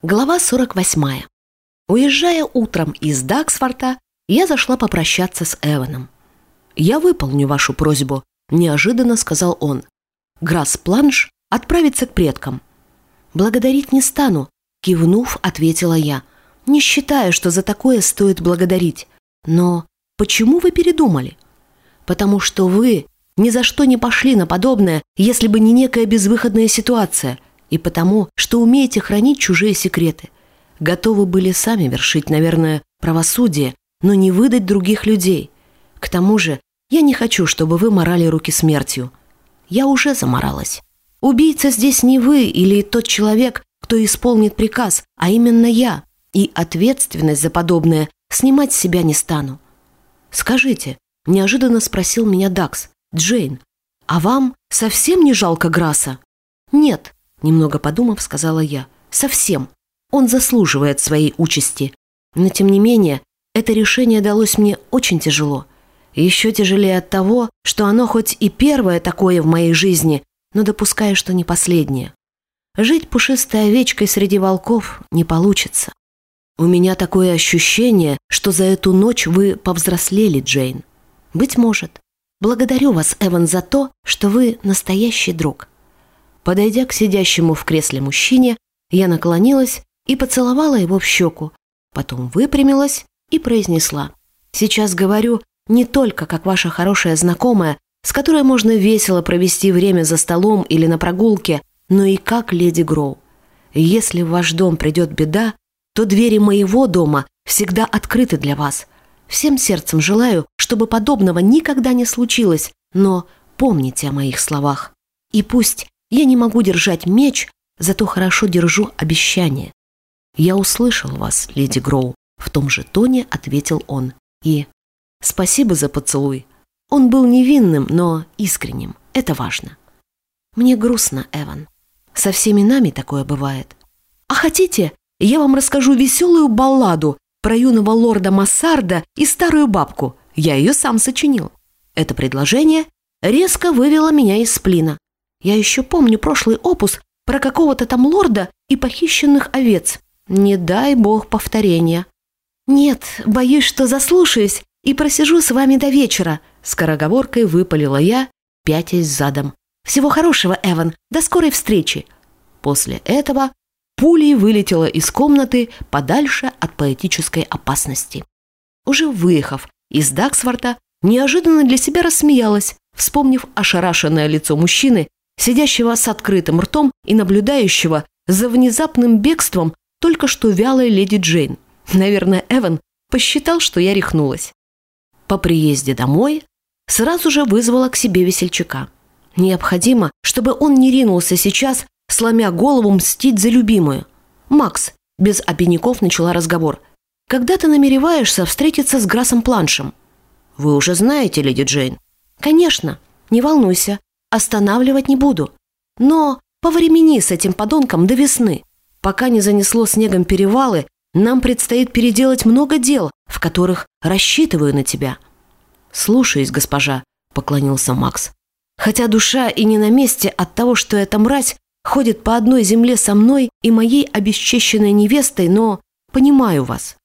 Глава 48. Уезжая утром из Даксфорта, я зашла попрощаться с Эваном. «Я выполню вашу просьбу», – неожиданно сказал он. «Грасс Планш отправится к предкам». «Благодарить не стану», – кивнув, ответила я. «Не считаю, что за такое стоит благодарить. Но почему вы передумали?» «Потому что вы ни за что не пошли на подобное, если бы не некая безвыходная ситуация – и потому, что умеете хранить чужие секреты. Готовы были сами вершить, наверное, правосудие, но не выдать других людей. К тому же, я не хочу, чтобы вы морали руки смертью. Я уже заморалась. Убийца здесь не вы или тот человек, кто исполнит приказ, а именно я. И ответственность за подобное снимать с себя не стану. Скажите, неожиданно спросил меня Дакс, Джейн, а вам совсем не жалко Граса? Нет, Немного подумав, сказала я. «Совсем. Он заслуживает своей участи. Но, тем не менее, это решение далось мне очень тяжело. Еще тяжелее от того, что оно хоть и первое такое в моей жизни, но допускаю, что не последнее. Жить пушистой овечкой среди волков не получится. У меня такое ощущение, что за эту ночь вы повзрослели, Джейн. Быть может. Благодарю вас, Эван, за то, что вы настоящий друг». Подойдя к сидящему в кресле мужчине, я наклонилась и поцеловала его в щеку, потом выпрямилась и произнесла. «Сейчас говорю не только как ваша хорошая знакомая, с которой можно весело провести время за столом или на прогулке, но и как леди Гроу. Если в ваш дом придет беда, то двери моего дома всегда открыты для вас. Всем сердцем желаю, чтобы подобного никогда не случилось, но помните о моих словах. И пусть я не могу держать меч, зато хорошо держу обещание. Я услышал вас, леди Гроу, в том же тоне ответил он. И спасибо за поцелуй. Он был невинным, но искренним. Это важно. Мне грустно, Эван. Со всеми нами такое бывает. А хотите, я вам расскажу веселую балладу про юного лорда Массарда и старую бабку. Я ее сам сочинил. Это предложение резко вывело меня из сплина. Я еще помню прошлый опус про какого-то там лорда и похищенных овец. Не дай бог повторения. Нет, боюсь, что заслушаюсь и просижу с вами до вечера. Скороговоркой выпалила я, пятясь задом. Всего хорошего, Эван. До скорой встречи. После этого пулей вылетела из комнаты подальше от поэтической опасности. Уже выехав из Даксворта, неожиданно для себя рассмеялась, вспомнив ошарашенное лицо мужчины, сидящего с открытым ртом и наблюдающего за внезапным бегством только что вялой леди Джейн. Наверное, Эван посчитал, что я рехнулась. По приезде домой сразу же вызвала к себе весельчака. Необходимо, чтобы он не ринулся сейчас, сломя голову мстить за любимую. «Макс», без обиняков начала разговор, «когда ты намереваешься встретиться с Грасом Планшем?» «Вы уже знаете, леди Джейн». «Конечно, не волнуйся, Останавливать не буду. Но повремени с этим подонком до весны. Пока не занесло снегом перевалы, нам предстоит переделать много дел, в которых рассчитываю на тебя». «Слушаюсь, госпожа», — поклонился Макс. «Хотя душа и не на месте от того, что эта мразь ходит по одной земле со мной и моей обесчещенной невестой, но понимаю вас».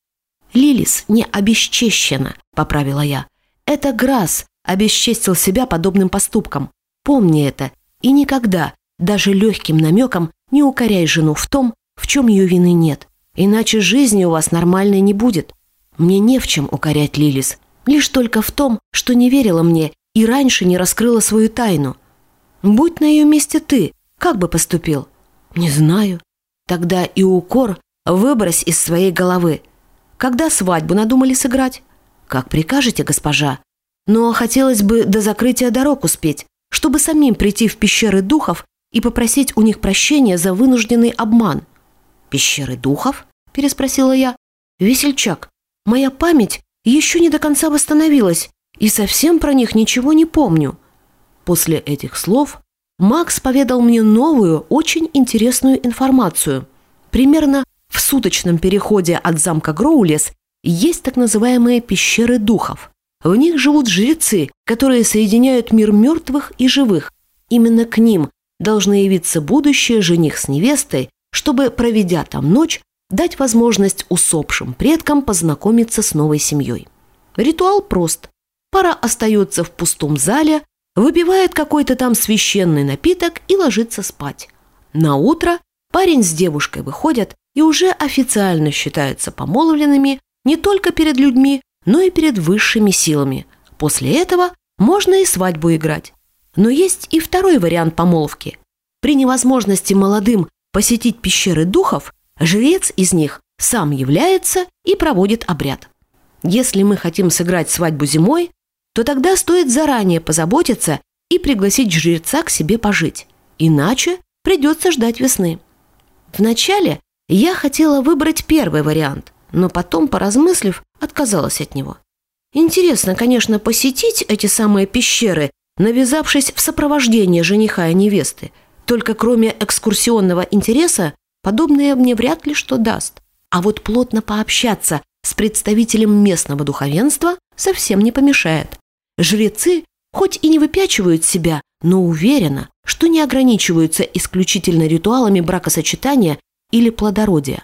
«Лилис не обесчещена», — поправила я. «Это Грасс обесчестил себя подобным поступком. Помни это и никогда, даже легким намеком, не укоряй жену в том, в чем ее вины нет. Иначе жизни у вас нормальной не будет. Мне не в чем укорять Лилис. Лишь только в том, что не верила мне и раньше не раскрыла свою тайну. Будь на ее месте ты, как бы поступил? Не знаю. Тогда и укор выбрось из своей головы. Когда свадьбу надумали сыграть? Как прикажете, госпожа. Но хотелось бы до закрытия дорог успеть, чтобы самим прийти в пещеры духов и попросить у них прощения за вынужденный обман. «Пещеры духов?» – переспросила я. «Весельчак, моя память еще не до конца восстановилась, и совсем про них ничего не помню». После этих слов Макс поведал мне новую, очень интересную информацию. Примерно в суточном переходе от замка Гроулес есть так называемые пещеры духов – в них живут жрецы, которые соединяют мир мертвых и живых. Именно к ним должны явиться будущее жених с невестой, чтобы, проведя там ночь, дать возможность усопшим предкам познакомиться с новой семьей. Ритуал прост. Пара остается в пустом зале, выпивает какой-то там священный напиток и ложится спать. На утро парень с девушкой выходят и уже официально считаются помолвленными не только перед людьми, но и перед высшими силами. После этого можно и свадьбу играть. Но есть и второй вариант помолвки. При невозможности молодым посетить пещеры духов, жрец из них сам является и проводит обряд. Если мы хотим сыграть свадьбу зимой, то тогда стоит заранее позаботиться и пригласить жреца к себе пожить. Иначе придется ждать весны. Вначале я хотела выбрать первый вариант, но потом, поразмыслив, отказалась от него. Интересно, конечно, посетить эти самые пещеры, навязавшись в сопровождение жениха и невесты. Только кроме экскурсионного интереса, подобное мне вряд ли что даст. А вот плотно пообщаться с представителем местного духовенства совсем не помешает. Жрецы хоть и не выпячивают себя, но уверенно, что не ограничиваются исключительно ритуалами бракосочетания или плодородия.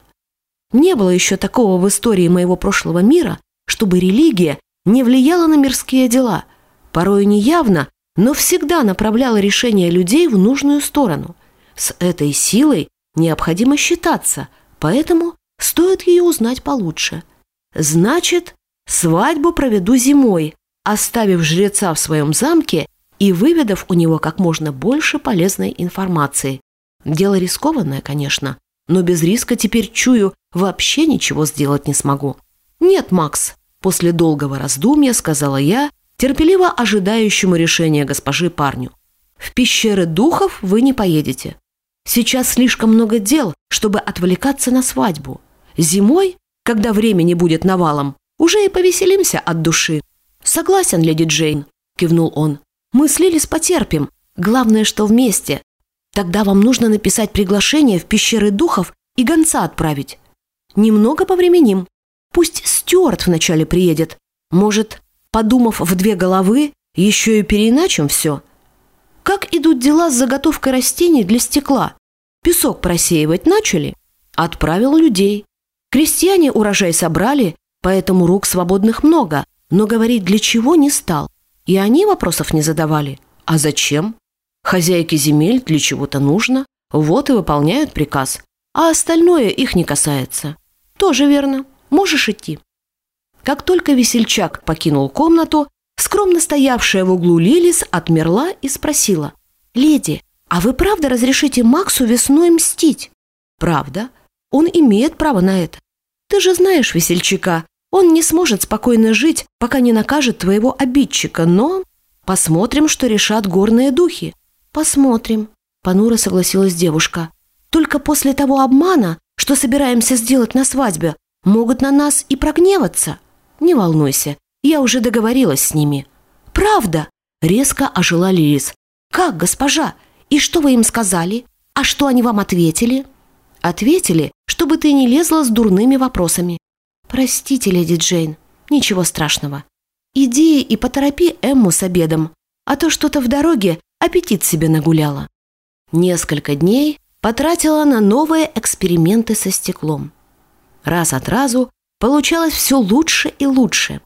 Не было еще такого в истории моего прошлого мира, чтобы религия не влияла на мирские дела, порой неявно, но всегда направляла решения людей в нужную сторону. С этой силой необходимо считаться, поэтому стоит ее узнать получше. Значит, свадьбу проведу зимой, оставив жреца в своем замке и выведав у него как можно больше полезной информации. Дело рискованное, конечно, но без риска теперь чую, вообще ничего сделать не смогу. «Нет, Макс», – после долгого раздумья сказала я, терпеливо ожидающему решения госпожи парню. «В пещеры духов вы не поедете. Сейчас слишком много дел, чтобы отвлекаться на свадьбу. Зимой, когда времени будет навалом, уже и повеселимся от души». «Согласен, леди Джейн», – кивнул он. «Мы с Лилис потерпим. Главное, что вместе. Тогда вам нужно написать приглашение в пещеры духов и гонца отправить. Немного повременим. Пусть Стюарт вначале приедет. Может, подумав в две головы, еще и переиначим все. Как идут дела с заготовкой растений для стекла? Песок просеивать начали? Отправил людей. Крестьяне урожай собрали, поэтому рук свободных много, но говорить для чего не стал. И они вопросов не задавали. А зачем? Хозяйке земель для чего-то нужно, вот и выполняют приказ. А остальное их не касается. Тоже верно. Можешь идти. Как только весельчак покинул комнату, скромно стоявшая в углу Лилис отмерла и спросила. «Леди, а вы правда разрешите Максу весной мстить?» «Правда. Он имеет право на это. Ты же знаешь весельчака. Он не сможет спокойно жить, пока не накажет твоего обидчика, но посмотрим, что решат горные духи. «Посмотрим», — понуро согласилась девушка. «Только после того обмана, что собираемся сделать на свадьбе, могут на нас и прогневаться. Не волнуйся, я уже договорилась с ними». «Правда?» — резко ожила Лилис. «Как, госпожа? И что вы им сказали? А что они вам ответили?» «Ответили, чтобы ты не лезла с дурными вопросами». «Простите, леди Джейн, ничего страшного. Иди и поторопи Эмму с обедом, а то что-то в дороге аппетит себе нагуляла. Несколько дней потратила на новые эксперименты со стеклом. Раз от разу получалось все лучше и лучше.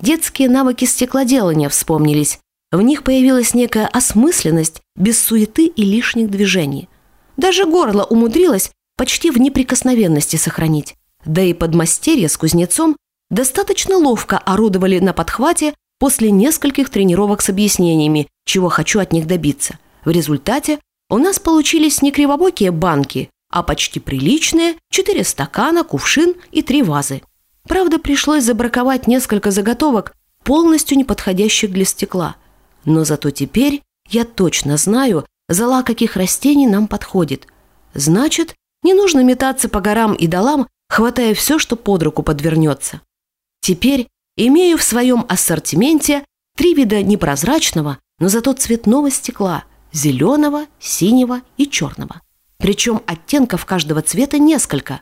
Детские навыки стеклоделания вспомнились. В них появилась некая осмысленность без суеты и лишних движений. Даже горло умудрилось почти в неприкосновенности сохранить. Да и подмастерье с кузнецом достаточно ловко орудовали на подхвате после нескольких тренировок с объяснениями, чего хочу от них добиться. В результате у нас получились не кривобокие банки, а почти приличные четыре стакана, кувшин и три вазы. Правда, пришлось забраковать несколько заготовок, полностью неподходящих для стекла. Но зато теперь я точно знаю, зала каких растений нам подходит. Значит, не нужно метаться по горам и долам, хватая все, что под руку подвернется. Теперь имею в своем ассортименте три вида непрозрачного, но зато цветного стекла – зеленого, синего и черного. Причем оттенков каждого цвета несколько.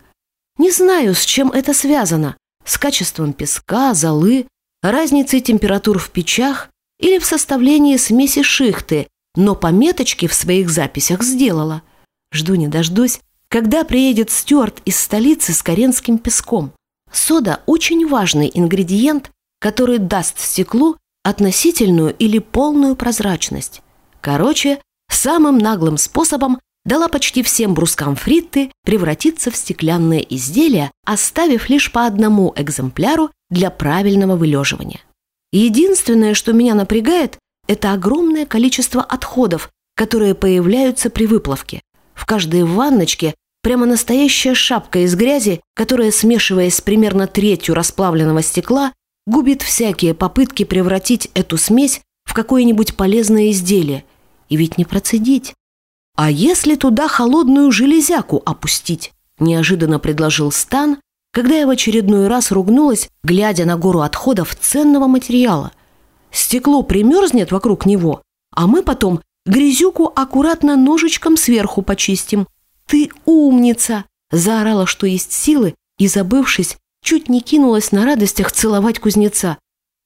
Не знаю, с чем это связано – с качеством песка, золы, разницей температур в печах или в составлении смеси шихты, но пометочки в своих записях сделала. Жду не дождусь, когда приедет Стюарт из столицы с каренским песком. Сода – очень важный ингредиент, который даст стеклу относительную или полную прозрачность. Короче, самым наглым способом дала почти всем брускам фритты превратиться в стеклянные изделия, оставив лишь по одному экземпляру для правильного вылеживания. Единственное, что меня напрягает, это огромное количество отходов, которые появляются при выплавке. В каждой ванночке прямо настоящая шапка из грязи, которая, смешиваясь с примерно третью расплавленного стекла, губит всякие попытки превратить эту смесь в какое-нибудь полезное изделие. И ведь не процедить. «А если туда холодную железяку опустить?» – неожиданно предложил Стан, когда я в очередной раз ругнулась, глядя на гору отходов ценного материала. Стекло примерзнет вокруг него, а мы потом грязюку аккуратно ножичком сверху почистим. «Ты умница!» – заорала, что есть силы, и, забывшись, чуть не кинулась на радостях целовать кузнеца.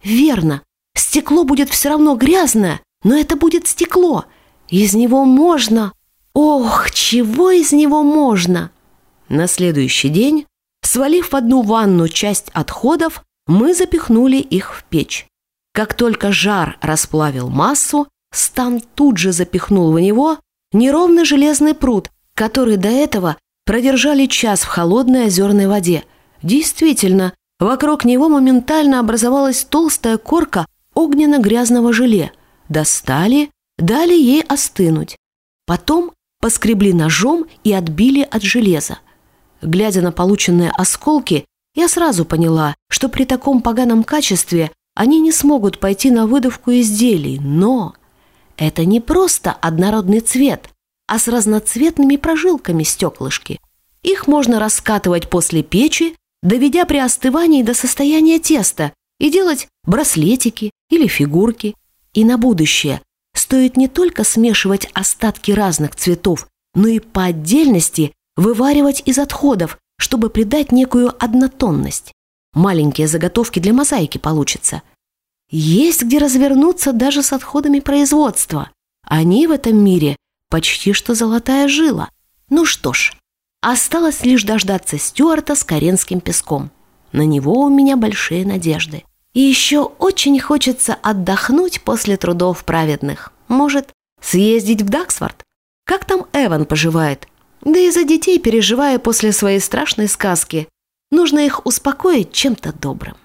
«Верно, стекло будет все равно грязное, но это будет стекло. Из него можно...» Ох, чего из него можно? На следующий день, свалив в одну ванну часть отходов, мы запихнули их в печь. Как только жар расплавил массу, Стан тут же запихнул в него неровный железный пруд, который до этого продержали час в холодной озерной воде. Действительно, вокруг него моментально образовалась толстая корка огненно-грязного желе. Достали, дали ей остынуть. Потом поскребли ножом и отбили от железа. Глядя на полученные осколки, я сразу поняла, что при таком поганом качестве они не смогут пойти на выдавку изделий, но это не просто однородный цвет, а с разноцветными прожилками стеклышки. Их можно раскатывать после печи, доведя при остывании до состояния теста и делать браслетики или фигурки. И на будущее стоит не только смешивать остатки разных цветов, но и по отдельности вываривать из отходов, чтобы придать некую однотонность. Маленькие заготовки для мозаики получатся. Есть где развернуться даже с отходами производства. Они в этом мире почти что золотая жила. Ну что ж, осталось лишь дождаться Стюарта с каренским песком. На него у меня большие надежды. И еще очень хочется отдохнуть после трудов праведных. Может, съездить в Даксфорд? Как там Эван поживает? Да и за детей переживая после своей страшной сказки. Нужно их успокоить чем-то добрым.